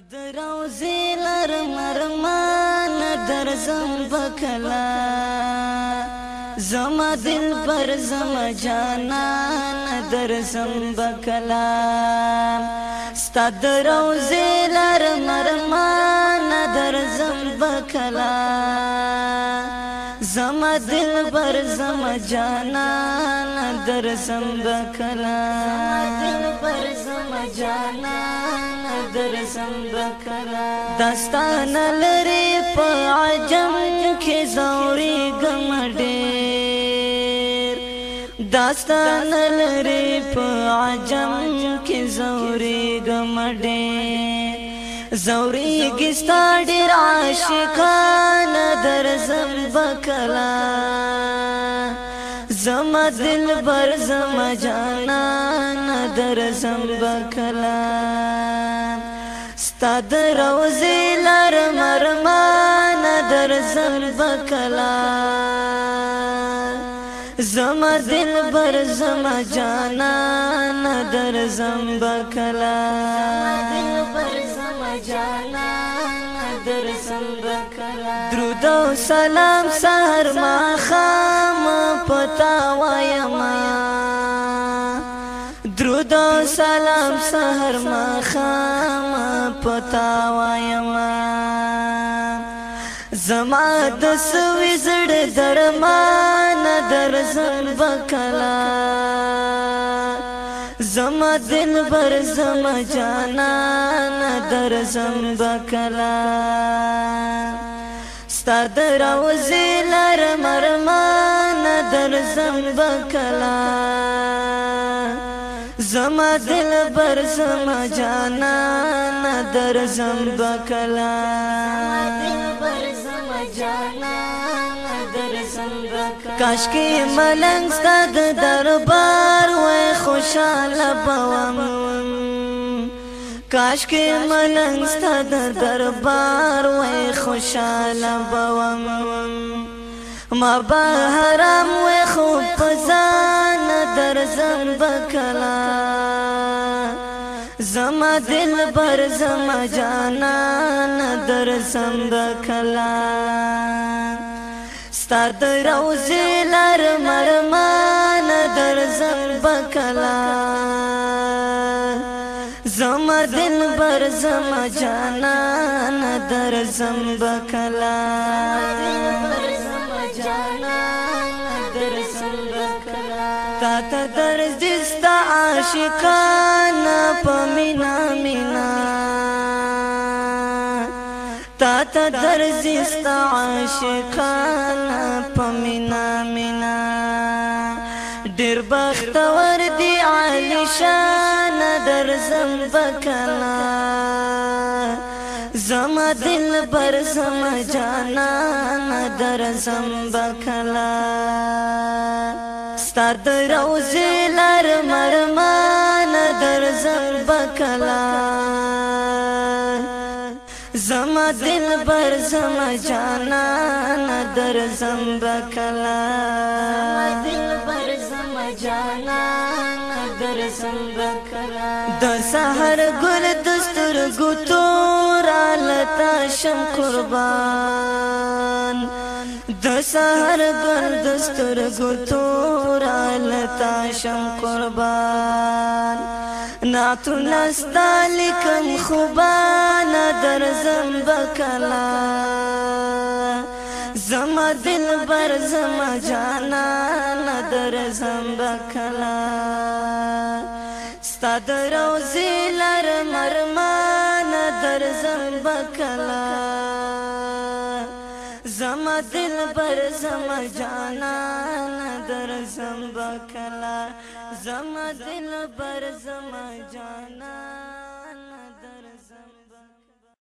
دراو زیلر مرمان درزم بکلا زما دل پر زما جانان درزم بکلا ستا دراو زیلر مرمان درزم بکلا دل بر زم جانا در سم بکلا دل بر زم جانا در سم بکلا داستان لری په عجم کې زوري غم ډېر داستان لری په عجم کې زوري غم ډېر زوري گستا ډیر عاشقان درزم بکلا زما دل بر زما جانان درزم بکلا ستاد روزي لرم ارمان درزم بکلا زما دل بر زما جانان درزم بکلا زما دل بر جانا در سند کلا درود او سلام سحر ما خام پتا وایما درود او سلام سحر ما خام پتا وایما زما د سوي زړه درمان درزم وکلا زما دل بر زما جانان در زم بکلا ستا در روزی لر مرمان در زم بکلا زما دل بر زما جانان در زم بکلا زما دل بر زما جانان کاش کې ملنګ ستاد دربار وای خوشاله بوم کاش کې ملنګ ستاد دربار وای خوشاله بوم ما به حرام وای خو پزان درځم بکلا زما دل بر زما جانا درځم بکلا ستاد روزي لر مرمان در زبکلا زما دل بر زما جانان در زبکلا تا ته درز دستا عاشقان پم تا تا درزی ستا عاشقانا پمینا مینا ډیر بخت ور دی عالیشان درزم بکنا زما دل بر زما جانا درزم بکلا ستاد روز لار مرمان درزم بکلا زما دل بر زما جانا در زم بکلا زما دل بر زما جانا در زم بکلا د سحر ګل دستر ګتو را لتا شم قربان د سحر ګل دستر ګتو را لتا شم قربان نعت نستا لکم خوبانا در زنب کلا زما دل بر زما جانانا در زنب کلا ستا در روزی لر مرمانا در زنب کلا دل بر زم جانا در زم بکلا زم دل بر زم جانا